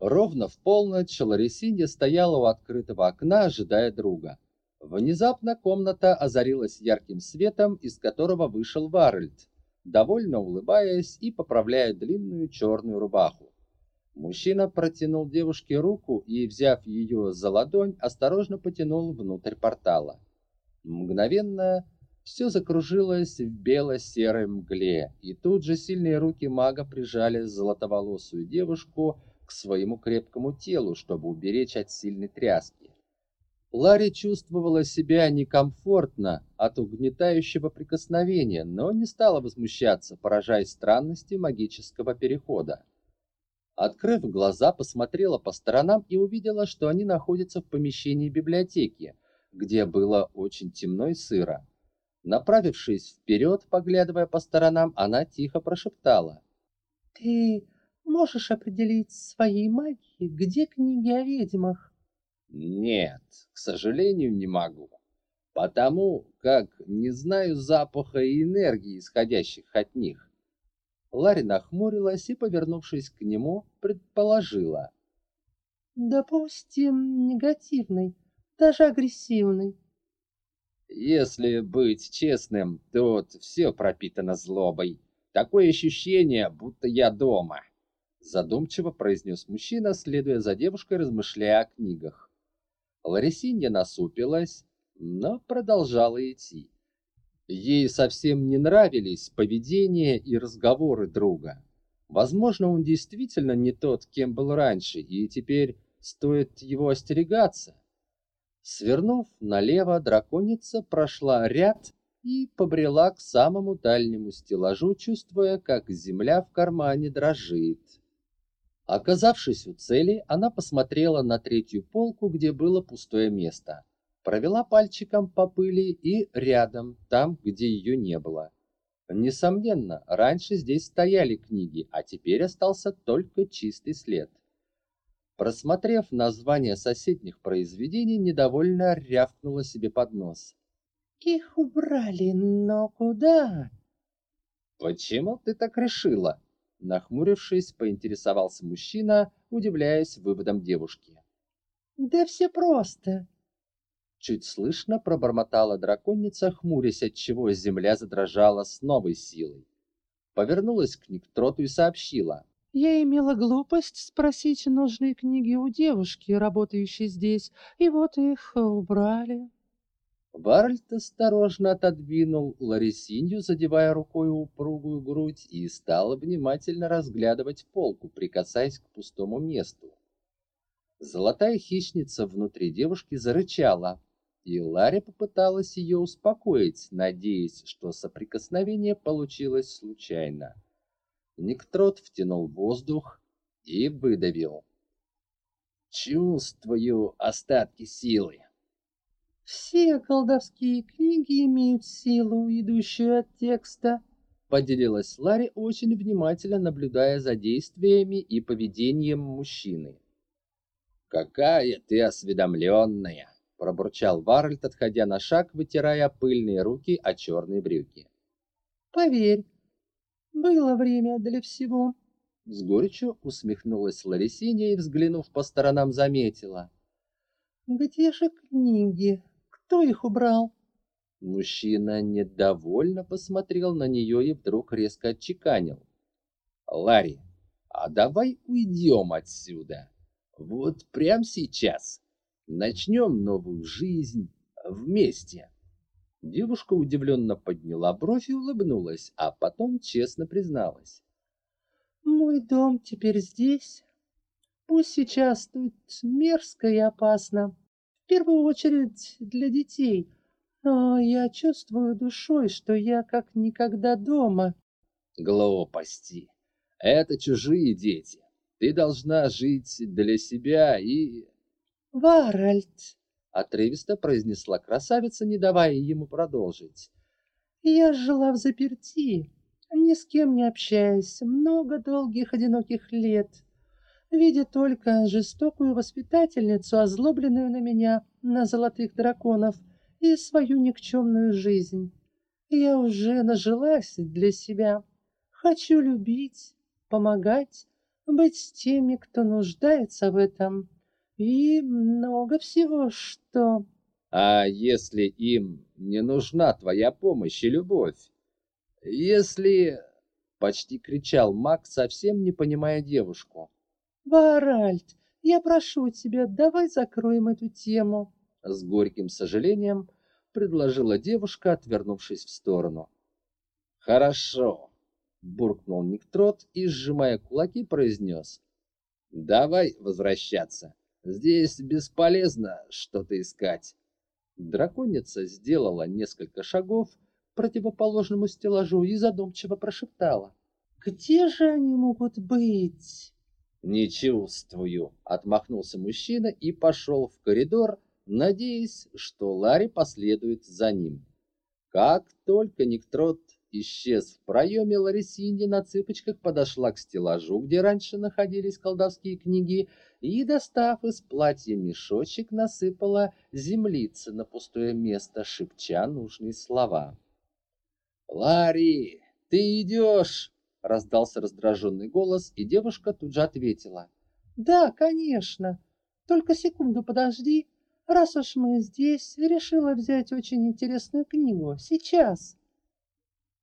Ровно в полночь Ларисинья стояла у открытого окна, ожидая друга. Внезапно комната озарилась ярким светом, из которого вышел Варальд, довольно улыбаясь и поправляя длинную черную рубаху. Мужчина протянул девушке руку и, взяв ее за ладонь, осторожно потянул внутрь портала. Мгновенно все закружилось в бело-серой мгле, и тут же сильные руки мага прижали золотоволосую девушку к своему крепкому телу, чтобы уберечь от сильной тряски. Ларри чувствовала себя некомфортно от угнетающего прикосновения, но не стала возмущаться, поражаясь странности магического перехода. Открыв глаза, посмотрела по сторонам и увидела, что они находятся в помещении библиотеки, где было очень темно и сыро. Направившись вперед, поглядывая по сторонам, она тихо прошептала. «Ты можешь определить своей магией, где книги о ведьмах?» «Нет, к сожалению, не могу, потому как не знаю запаха и энергии, исходящих от них». Ларри нахмурилась и, повернувшись к нему, предположила. «Допустим, негативный, даже агрессивный». Если быть честным, тут все пропитано злобой. Такое ощущение, будто я дома. Задумчиво произнес мужчина, следуя за девушкой, размышляя о книгах. Ларисинья насупилась, но продолжала идти. Ей совсем не нравились поведение и разговоры друга. Возможно, он действительно не тот, кем был раньше, и теперь стоит его остерегаться. Свернув налево, драконица прошла ряд и побрела к самому дальнему стеллажу, чувствуя, как земля в кармане дрожит. Оказавшись у цели, она посмотрела на третью полку, где было пустое место. Провела пальчиком по пыли и рядом, там, где ее не было. Несомненно, раньше здесь стояли книги, а теперь остался только чистый след. Просмотрев названия соседних произведений, недовольно рявкнула себе под нос. «Их убрали, но куда?» «Почему ты так решила?» Нахмурившись, поинтересовался мужчина, удивляясь выводам девушки. «Да все просто!» Чуть слышно пробормотала драконица, хмурясь, от чего земля задрожала с новой силой. Повернулась к Никтроту и сообщила. Я имела глупость спросить нужные книги у девушки, работающей здесь, и вот их убрали. Варльд осторожно отодвинул Ларисинью, задевая рукой упругую грудь, и стал внимательно разглядывать полку, прикасаясь к пустому месту. Золотая хищница внутри девушки зарычала, и Ларри попыталась ее успокоить, надеясь, что соприкосновение получилось случайно. Никтрот втянул воздух и выдавил. Чувствую остатки силы. Все колдовские книги имеют силу, идущую от текста, поделилась Ларри, очень внимательно наблюдая за действиями и поведением мужчины. Какая ты осведомленная, пробурчал Варльд, отходя на шаг, вытирая пыльные руки о черные брюки. Поверь, было время для всего. С горечью усмехнулась Ларисинья и, взглянув по сторонам, заметила. «Где же книги? Кто их убрал?» Мужчина недовольно посмотрел на нее и вдруг резко отчеканил. «Ларри, а давай уйдем отсюда. Вот прямо сейчас. Начнем новую жизнь вместе». Девушка удивленно подняла бровь и улыбнулась, а потом честно призналась. «Мой дом теперь здесь. Пусть сейчас тут мерзко и опасно, первую очередь для детей, но я чувствую душой, что я как никогда дома». «Глупости. Это чужие дети. Ты должна жить для себя и...» «Варальд!» отрывисто произнесла красавица, не давая ему продолжить. Я жила в заперти, ни с кем не общаясь, много долгих одиноких лет, видя только жестокую воспитательницу, озлобленную на меня, на золотых драконов, и свою никчемную жизнь. Я уже нажилась для себя. Хочу любить, помогать, быть с теми, кто нуждается в этом, и много всего, что... А если им не нужна твоя помощь и любовь? Если... Почти кричал Мак, совсем не понимая девушку. Варальд, я прошу тебя, давай закроем эту тему. С горьким сожалением предложила девушка, отвернувшись в сторону. Хорошо, буркнул Никтрот и, сжимая кулаки, произнес. Давай возвращаться. Здесь бесполезно что-то искать. Драконица сделала несколько шагов к противоположному стеллажу и задумчиво прошептала. «Где же они могут быть?» «Не чувствую», — отмахнулся мужчина и пошел в коридор, надеясь, что Ларри последует за ним. Как только Никтрот исчез в проеме, Ларисинья на цыпочках подошла к стеллажу, где раньше находились колдовские книги, и, достав из платья мешочек, насыпала землицы на пустое место, шепча нужные слова. «Ларри, ты идешь!» — раздался раздраженный голос, и девушка тут же ответила. «Да, конечно. Только секунду подожди. Раз уж мы здесь, решила взять очень интересную книгу. Сейчас!»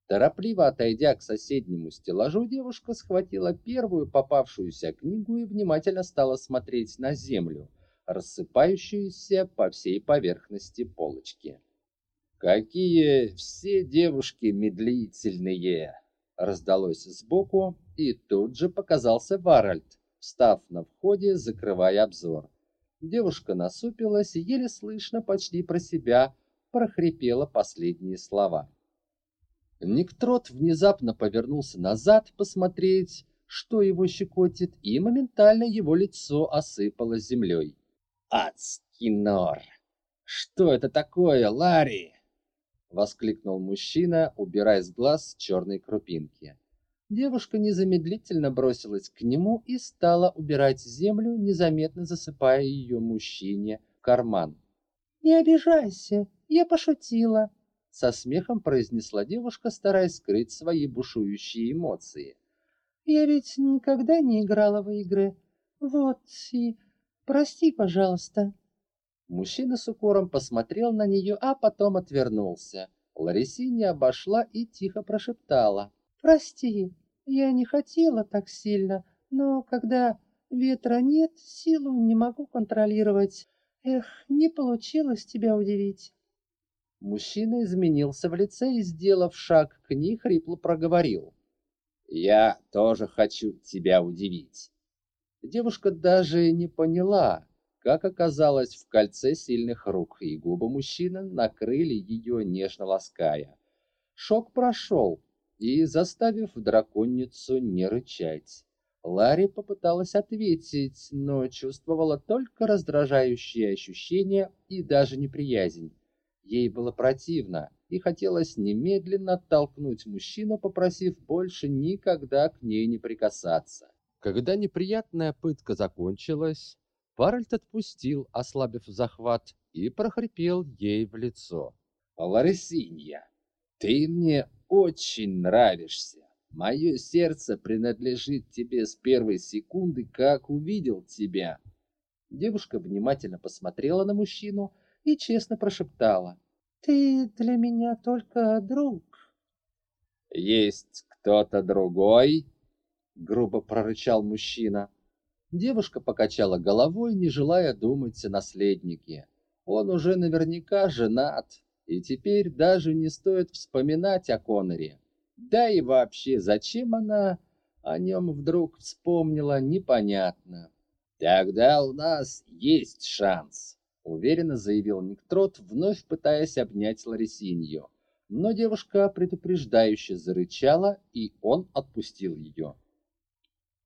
Торопливо отойдя к соседнему стеллажу, девушка схватила первую попавшуюся книгу и внимательно стала смотреть на землю, рассыпающуюся по всей поверхности полочки. «Какие все девушки медлительные!» Раздалось сбоку, и тут же показался Варальд, встав на входе, закрывая обзор. Девушка насупилась еле слышно, почти про себя, прохрипела последние слова. Никтрот внезапно повернулся назад посмотреть, что его щекотит, и моментально его лицо осыпалось землей. «Адский нор! Что это такое, Ларри?» — воскликнул мужчина, убирая с глаз черные крупинки. Девушка незамедлительно бросилась к нему и стала убирать землю, незаметно засыпая ее мужчине в карман. «Не обижайся, я пошутила», со смехом произнесла девушка, стараясь скрыть свои бушующие эмоции. Я ведь никогда не играла в игры. Вот и прости, пожалуйста. Мужчина с укором посмотрел на нее, а потом отвернулся. Ларисиня обошла и тихо прошептала: "Прости, я не хотела так сильно, но когда ветра нет, силу не могу контролировать. Эх, не получилось тебя удивить". Мужчина изменился в лице и, сделав шаг к ней, хрипло проговорил. «Я тоже хочу тебя удивить». Девушка даже не поняла, как оказалась в кольце сильных рук, и губы мужчины накрыли ее, нежно лаская. Шок прошел, и, заставив драконицу не рычать, Ларри попыталась ответить, но чувствовала только раздражающие ощущения и даже неприязнь. Ей было противно, и хотелось немедленно оттолкнуть мужчину, попросив больше никогда к ней не прикасаться. Когда неприятная пытка закончилась, Паральд отпустил, ослабив захват, и прохрипел ей в лицо. «Ларисинья, ты мне очень нравишься. Мое сердце принадлежит тебе с первой секунды, как увидел тебя». Девушка внимательно посмотрела на мужчину, и честно прошептала. «Ты для меня только друг». «Есть кто-то другой?» — грубо прорычал мужчина. Девушка покачала головой, не желая думать о наследнике. Он уже наверняка женат, и теперь даже не стоит вспоминать о Коноре. Да и вообще, зачем она о нем вдруг вспомнила, непонятно. Тогда у нас есть шанс уверенно заявил Никтрот, вновь пытаясь обнять Ларисинью. Но девушка предупреждающе зарычала, и он отпустил ее.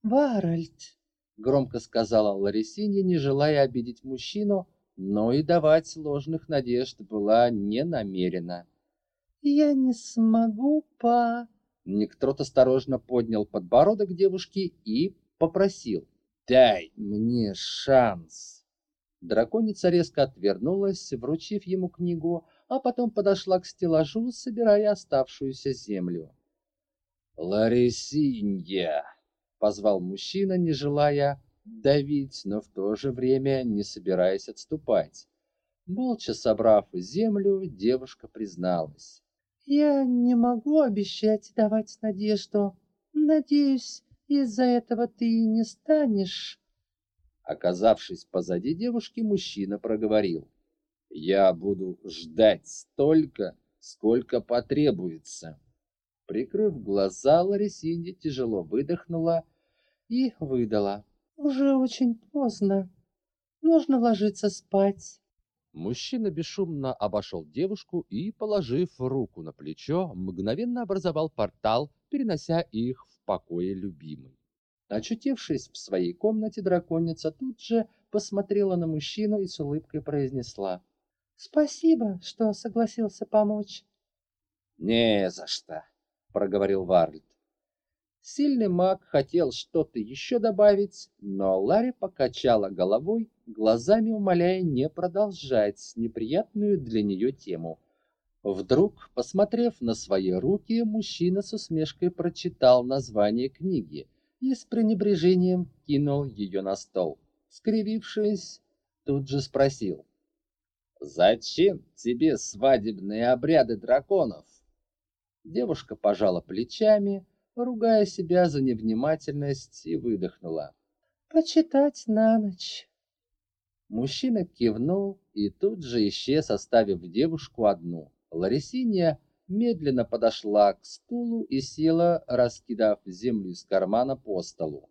«Варальд!» — громко сказала Ларисинья, не желая обидеть мужчину, но и давать ложных надежд была не намерена. «Я не смогу по...» Никтрот осторожно поднял подбородок девушки и попросил. «Дай мне шанс!» Драконица резко отвернулась, вручив ему книгу, а потом подошла к стеллажу, собирая оставшуюся землю. «Ларисинья!» Позвал мужчина, не желая давить, но в то же время не собираясь отступать. Молча собрав землю, девушка призналась. «Я не могу обещать давать надежду. Надеюсь, из-за этого ты не станешь...» Оказавшись позади девушки, мужчина проговорил. «Я буду ждать столько, сколько потребуется». Прикрыв глаза, Ларисинья тяжело выдохнула и выдала. «Уже очень поздно. Нужно ложиться спать». Мужчина бесшумно обошел девушку и, положив руку на плечо, мгновенно образовал портал, перенося их в покое любимой. Очутившись в своей комнате, драконица тут же посмотрела на мужчину и с улыбкой произнесла. «Спасибо, что согласился помочь». «Не за что», — проговорил Варльд. Сильный маг хотел что-то еще добавить, но Ларри покачала головой, глазами умоляя не продолжать неприятную для нее тему. Вдруг, посмотрев на свои руки, мужчина с усмешкой прочитал название книги и с пренебрежением кинул ее на стол. Скривившись, тут же спросил. «Зачем тебе свадебные обряды драконов?» Девушка пожала плечами, ругая себя за невнимательность, и выдохнула. «Почитать на ночь». Мужчина кивнул и тут же исчез, оставив девушку одну. Ларисинья медленно подошла к стулу и села, раскидав землю из кармана по столу.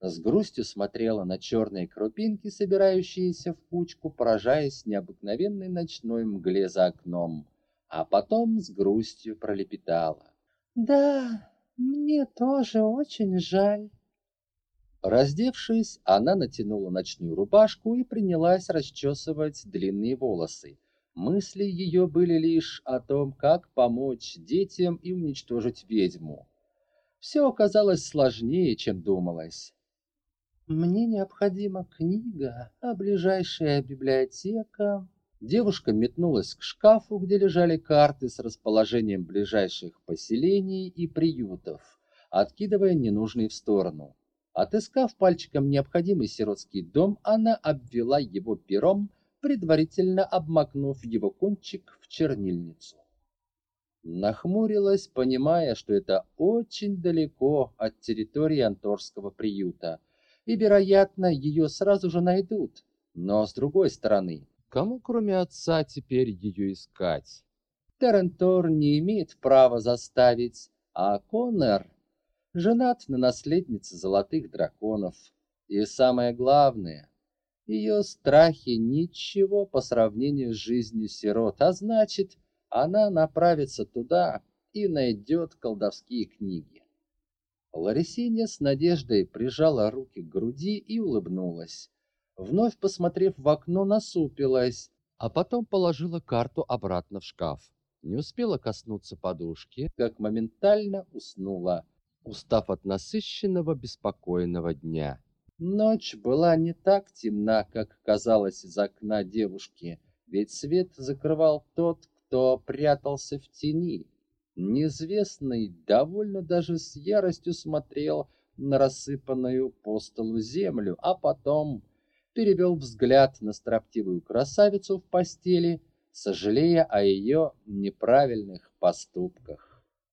С грустью смотрела на черные крупинки, собирающиеся в кучку, поражаясь необыкновенной ночной мгле за окном а потом с грустью пролепетала. «Да, мне тоже очень жаль». Раздевшись, она натянула ночную рубашку и принялась расчесывать длинные волосы. Мысли ее были лишь о том, как помочь детям и уничтожить ведьму. Все оказалось сложнее, чем думалось. «Мне необходима книга, а ближайшая библиотека Девушка метнулась к шкафу, где лежали карты с расположением ближайших поселений и приютов, откидывая ненужные в сторону. Отыскав пальчиком необходимый сиротский дом, она обвела его пером, предварительно обмакнув его кончик в чернильницу. Нахмурилась, понимая, что это очень далеко от территории Анторского приюта, и, вероятно, ее сразу же найдут. Но, с другой стороны, Кому, кроме отца, теперь ее искать? Терентор не имеет права заставить, а Коннор женат на наследнице золотых драконов. И самое главное, ее страхи ничего по сравнению с жизнью сирот, а значит, она направится туда и найдет колдовские книги. Ларисинья с надеждой прижала руки к груди и улыбнулась вновь посмотрев в окно, насупилась, а потом положила карту обратно в шкаф. Не успела коснуться подушки, как моментально уснула, устав от насыщенного беспокойного дня. Ночь была не так темна, как казалось из окна девушки, ведь свет закрывал тот, кто прятался в тени. Неизвестный довольно даже с яростью смотрел на рассыпанную по столу землю, а потом перевел взгляд на строптивую красавицу в постели, сожалея о ее неправильных поступках.